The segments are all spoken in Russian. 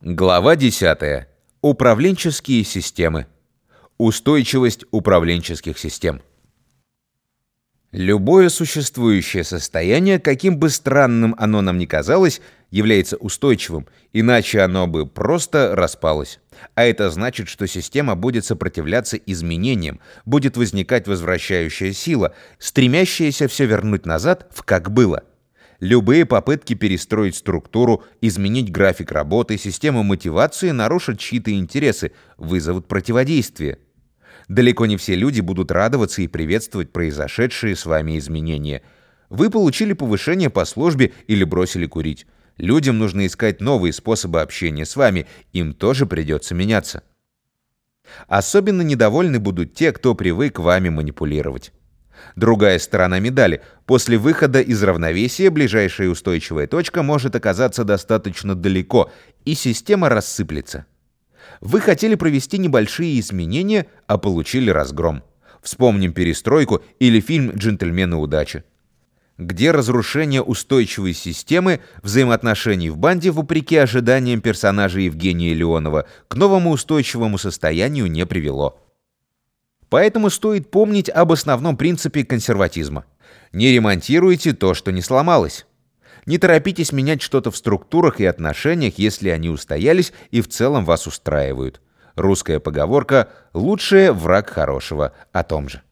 Глава 10. Управленческие системы. Устойчивость управленческих систем. Любое существующее состояние, каким бы странным оно нам ни казалось, является устойчивым, иначе оно бы просто распалось. А это значит, что система будет сопротивляться изменениям, будет возникать возвращающая сила, стремящаяся все вернуть назад в как было. Любые попытки перестроить структуру, изменить график работы, систему мотивации нарушат чьи-то интересы, вызовут противодействие. Далеко не все люди будут радоваться и приветствовать произошедшие с вами изменения. Вы получили повышение по службе или бросили курить. Людям нужно искать новые способы общения с вами, им тоже придется меняться. Особенно недовольны будут те, кто привык вами манипулировать. Другая сторона медали. После выхода из равновесия ближайшая устойчивая точка может оказаться достаточно далеко, и система рассыплется. Вы хотели провести небольшие изменения, а получили разгром. Вспомним перестройку или фильм «Джентльмены удачи». Где разрушение устойчивой системы взаимоотношений в банде, вопреки ожиданиям персонажа Евгения Леонова, к новому устойчивому состоянию не привело. Поэтому стоит помнить об основном принципе консерватизма. Не ремонтируйте то, что не сломалось. Не торопитесь менять что-то в структурах и отношениях, если они устоялись и в целом вас устраивают. Русская поговорка «лучшее враг хорошего» о том же.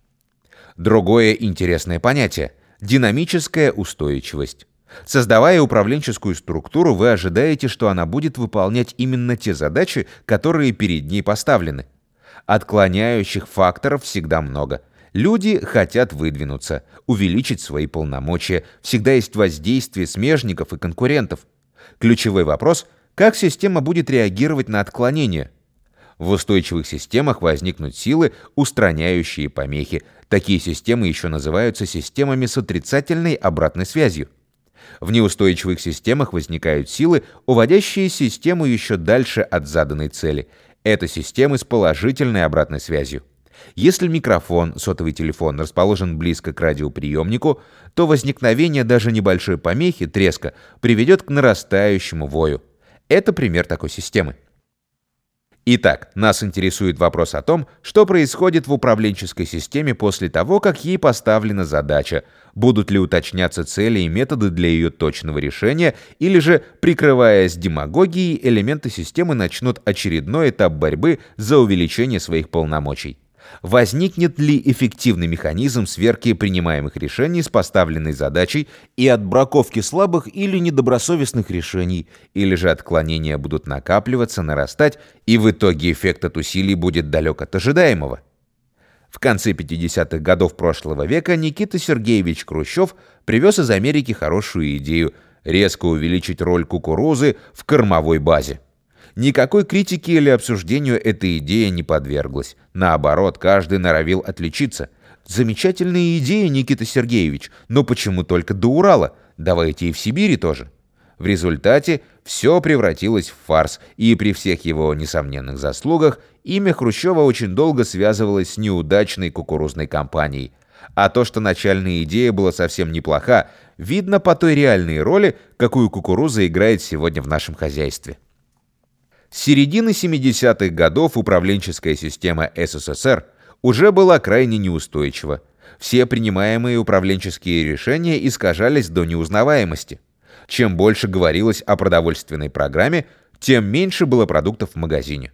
Другое интересное понятие – динамическая устойчивость. Создавая управленческую структуру, вы ожидаете, что она будет выполнять именно те задачи, которые перед ней поставлены – Отклоняющих факторов всегда много. Люди хотят выдвинуться, увеличить свои полномочия. Всегда есть воздействие смежников и конкурентов. Ключевой вопрос – как система будет реагировать на отклонения? В устойчивых системах возникнут силы, устраняющие помехи. Такие системы еще называются системами с отрицательной обратной связью. В неустойчивых системах возникают силы, уводящие систему еще дальше от заданной цели – это системы с положительной обратной связью. Если микрофон, сотовый телефон расположен близко к радиоприемнику, то возникновение даже небольшой помехи, треска, приведет к нарастающему вою. Это пример такой системы. Итак, нас интересует вопрос о том, что происходит в управленческой системе после того, как ей поставлена задача, будут ли уточняться цели и методы для ее точного решения, или же, прикрываясь демагогией, элементы системы начнут очередной этап борьбы за увеличение своих полномочий. Возникнет ли эффективный механизм сверки принимаемых решений с поставленной задачей и отбраковки слабых или недобросовестных решений, или же отклонения будут накапливаться, нарастать, и в итоге эффект от усилий будет далек от ожидаемого? В конце 50-х годов прошлого века Никита Сергеевич Хрущев привез из Америки хорошую идею резко увеличить роль кукурузы в кормовой базе. Никакой критике или обсуждению эта идея не подверглась. Наоборот, каждый норовил отличиться. Замечательная идея, Никита Сергеевич, но почему только до Урала? Давайте и в Сибири тоже. В результате все превратилось в фарс, и при всех его несомненных заслугах имя Хрущева очень долго связывалось с неудачной кукурузной кампанией. А то, что начальная идея была совсем неплоха, видно по той реальной роли, какую кукуруза играет сегодня в нашем хозяйстве. С середины 70-х годов управленческая система СССР уже была крайне неустойчива. Все принимаемые управленческие решения искажались до неузнаваемости. Чем больше говорилось о продовольственной программе, тем меньше было продуктов в магазине.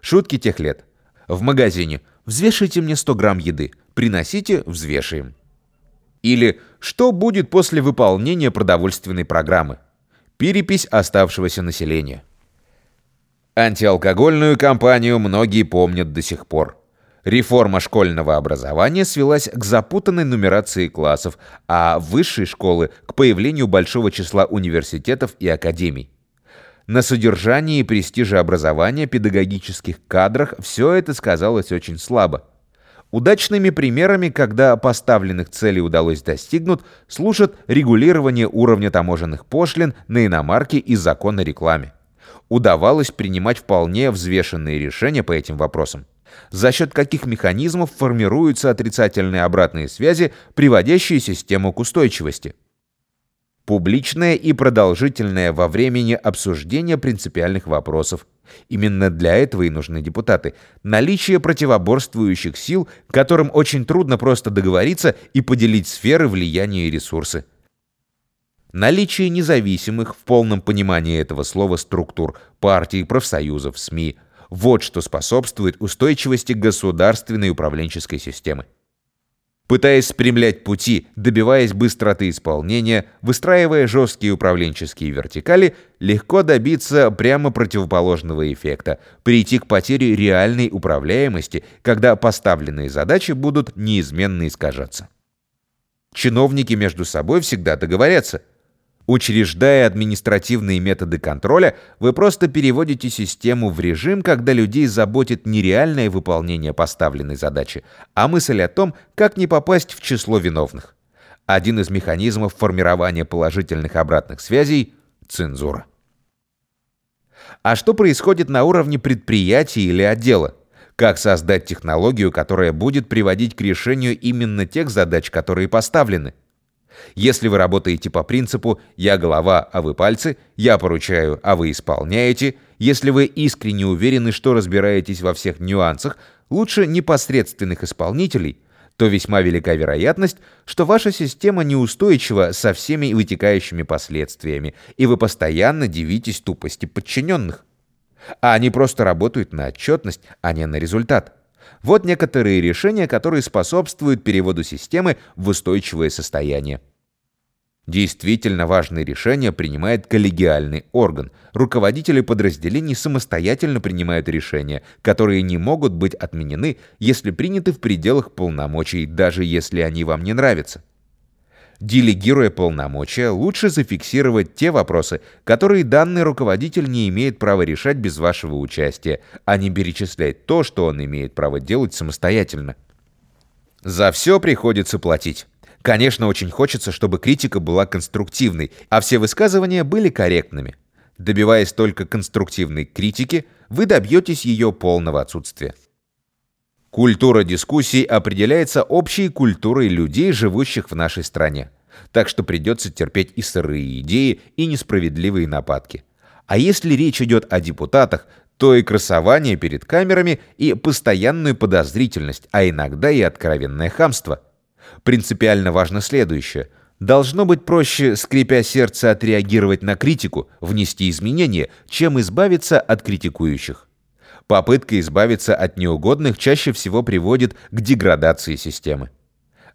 Шутки тех лет. В магазине «Взвешивайте мне 100 грамм еды, приносите, взвешиваем». Или «Что будет после выполнения продовольственной программы?» Перепись оставшегося населения. Антиалкогольную кампанию многие помнят до сих пор. Реформа школьного образования свелась к запутанной нумерации классов, а высшей школы – к появлению большого числа университетов и академий. На содержании и престиже образования, педагогических кадрах все это сказалось очень слабо. Удачными примерами, когда поставленных целей удалось достигнуть, служат регулирование уровня таможенных пошлин на иномарки и закон о рекламе удавалось принимать вполне взвешенные решения по этим вопросам. За счет каких механизмов формируются отрицательные обратные связи, приводящие систему к устойчивости? Публичное и продолжительное во времени обсуждение принципиальных вопросов. Именно для этого и нужны депутаты. Наличие противоборствующих сил, которым очень трудно просто договориться и поделить сферы влияния и ресурсы. Наличие независимых, в полном понимании этого слова, структур, партий, профсоюзов, СМИ – вот что способствует устойчивости государственной управленческой системы. Пытаясь спрямлять пути, добиваясь быстроты исполнения, выстраивая жесткие управленческие вертикали, легко добиться прямо противоположного эффекта, прийти к потере реальной управляемости, когда поставленные задачи будут неизменно искажаться. Чиновники между собой всегда договорятся – Учреждая административные методы контроля, вы просто переводите систему в режим, когда людей заботит не реальное выполнение поставленной задачи, а мысль о том, как не попасть в число виновных. Один из механизмов формирования положительных обратных связей – цензура. А что происходит на уровне предприятия или отдела? Как создать технологию, которая будет приводить к решению именно тех задач, которые поставлены? Если вы работаете по принципу «я голова, а вы пальцы», «я поручаю, а вы исполняете», если вы искренне уверены, что разбираетесь во всех нюансах, лучше непосредственных исполнителей, то весьма велика вероятность, что ваша система неустойчива со всеми вытекающими последствиями, и вы постоянно дивитесь тупости подчиненных. А они просто работают на отчетность, а не на результат. Вот некоторые решения, которые способствуют переводу системы в устойчивое состояние. Действительно важные решения принимает коллегиальный орган. Руководители подразделений самостоятельно принимают решения, которые не могут быть отменены, если приняты в пределах полномочий, даже если они вам не нравятся. Делегируя полномочия, лучше зафиксировать те вопросы, которые данный руководитель не имеет права решать без вашего участия, а не перечислять то, что он имеет право делать самостоятельно. За все приходится платить. Конечно, очень хочется, чтобы критика была конструктивной, а все высказывания были корректными. Добиваясь только конструктивной критики, вы добьетесь ее полного отсутствия. Культура дискуссий определяется общей культурой людей, живущих в нашей стране. Так что придется терпеть и сырые идеи, и несправедливые нападки. А если речь идет о депутатах, то и красование перед камерами, и постоянную подозрительность, а иногда и откровенное хамство – Принципиально важно следующее. Должно быть проще, скрипя сердце, отреагировать на критику, внести изменения, чем избавиться от критикующих. Попытка избавиться от неугодных чаще всего приводит к деградации системы.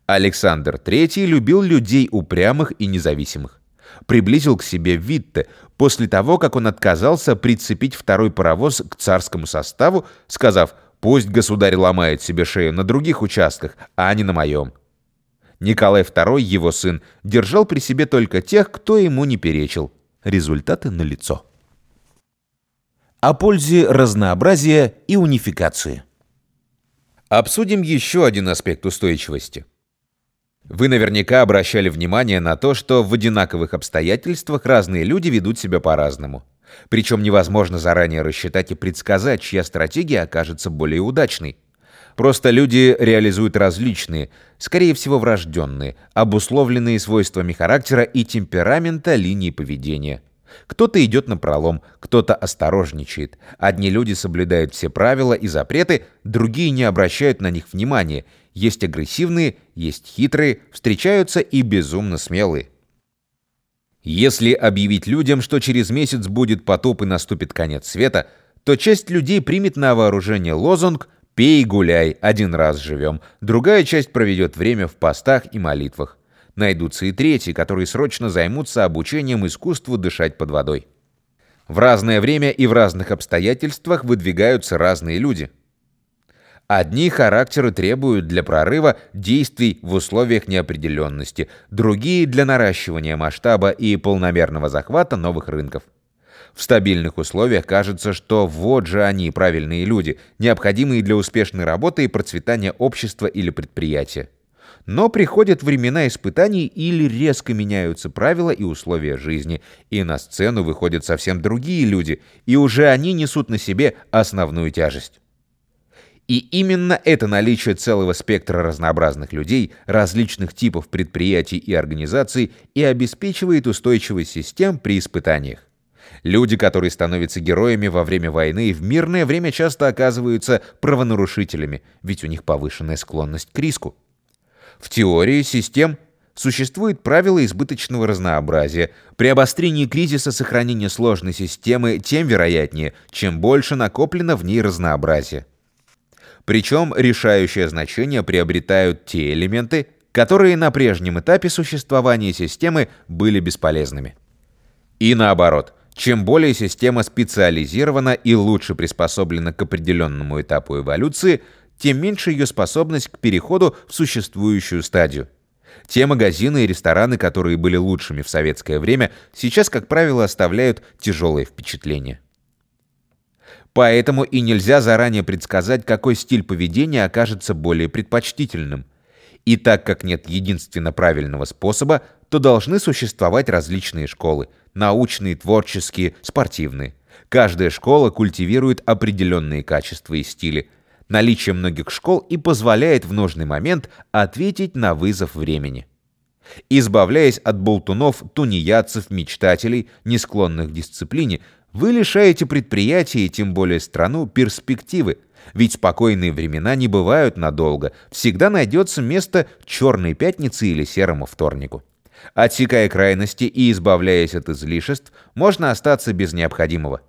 Александр III любил людей упрямых и независимых. Приблизил к себе Витте после того, как он отказался прицепить второй паровоз к царскому составу, сказав «пусть государь ломает себе шею на других участках, а не на моем». Николай II, его сын, держал при себе только тех, кто ему не перечил. Результаты налицо. О пользе разнообразия и унификации. Обсудим еще один аспект устойчивости. Вы наверняка обращали внимание на то, что в одинаковых обстоятельствах разные люди ведут себя по-разному. Причем невозможно заранее рассчитать и предсказать, чья стратегия окажется более удачной. Просто люди реализуют различные, скорее всего врожденные, обусловленные свойствами характера и темперамента линии поведения. Кто-то идет на пролом, кто-то осторожничает. Одни люди соблюдают все правила и запреты, другие не обращают на них внимания. Есть агрессивные, есть хитрые, встречаются и безумно смелые. Если объявить людям, что через месяц будет потоп и наступит конец света, то часть людей примет на вооружение лозунг Пей гуляй, один раз живем. Другая часть проведет время в постах и молитвах. Найдутся и третьи, которые срочно займутся обучением искусству дышать под водой. В разное время и в разных обстоятельствах выдвигаются разные люди. Одни характеры требуют для прорыва действий в условиях неопределенности, другие — для наращивания масштаба и полномерного захвата новых рынков. В стабильных условиях кажется, что вот же они, правильные люди, необходимые для успешной работы и процветания общества или предприятия. Но приходят времена испытаний или резко меняются правила и условия жизни, и на сцену выходят совсем другие люди, и уже они несут на себе основную тяжесть. И именно это наличие целого спектра разнообразных людей, различных типов предприятий и организаций и обеспечивает устойчивость систем при испытаниях. Люди, которые становятся героями во время войны, в мирное время часто оказываются правонарушителями, ведь у них повышенная склонность к риску. В теории систем существует правило избыточного разнообразия. При обострении кризиса сохранение сложной системы тем вероятнее, чем больше накоплено в ней разнообразия. Причем решающее значение приобретают те элементы, которые на прежнем этапе существования системы были бесполезными. И наоборот, чем более система специализирована и лучше приспособлена к определенному этапу эволюции, тем меньше ее способность к переходу в существующую стадию. Те магазины и рестораны, которые были лучшими в советское время, сейчас, как правило, оставляют тяжелое впечатление. Поэтому и нельзя заранее предсказать, какой стиль поведения окажется более предпочтительным. И так как нет единственно правильного способа, то должны существовать различные школы – научные, творческие, спортивные. Каждая школа культивирует определенные качества и стили. Наличие многих школ и позволяет в нужный момент ответить на вызов времени. Избавляясь от болтунов, тунеядцев, мечтателей, не склонных к дисциплине, вы лишаете предприятия и тем более страну перспективы, ведь спокойные времена не бывают надолго, всегда найдется место черной пятницы или серому вторнику. Отсекая крайности и избавляясь от излишеств, можно остаться без необходимого.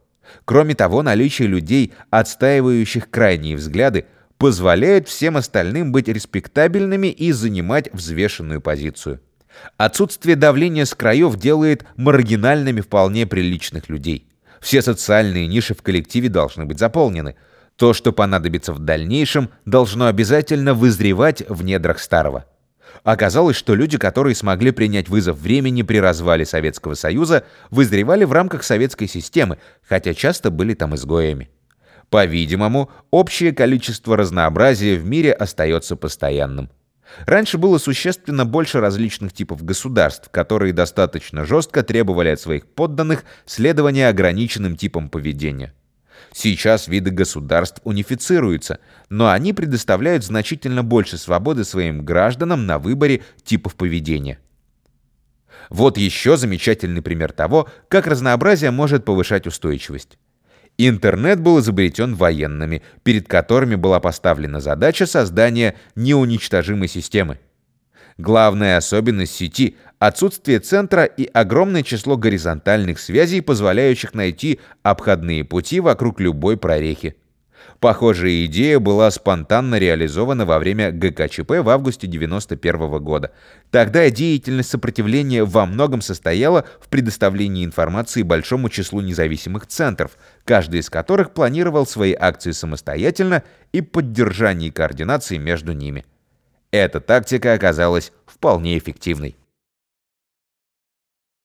Кроме того, наличие людей, отстаивающих крайние взгляды, позволяет всем остальным быть респектабельными и занимать взвешенную позицию. Отсутствие давления с краев делает маргинальными вполне приличных людей. Все социальные ниши в коллективе должны быть заполнены. То, что понадобится в дальнейшем, должно обязательно вызревать в недрах старого. Оказалось, что люди, которые смогли принять вызов времени при развале Советского Союза, вызревали в рамках советской системы, хотя часто были там изгоями. По-видимому, общее количество разнообразия в мире остается постоянным. Раньше было существенно больше различных типов государств, которые достаточно жестко требовали от своих подданных следования ограниченным типам поведения. Сейчас виды государств унифицируются, но они предоставляют значительно больше свободы своим гражданам на выборе типов поведения. Вот еще замечательный пример того, как разнообразие может повышать устойчивость. Интернет был изобретен военными, перед которыми была поставлена задача создания неуничтожимой системы. Главная особенность сети – отсутствие центра и огромное число горизонтальных связей, позволяющих найти обходные пути вокруг любой прорехи. Похожая идея была спонтанно реализована во время ГКЧП в августе 1991 года. Тогда деятельность сопротивления во многом состояла в предоставлении информации большому числу независимых центров, каждый из которых планировал свои акции самостоятельно и поддержании координации между ними. Эта тактика оказалась вполне эффективной.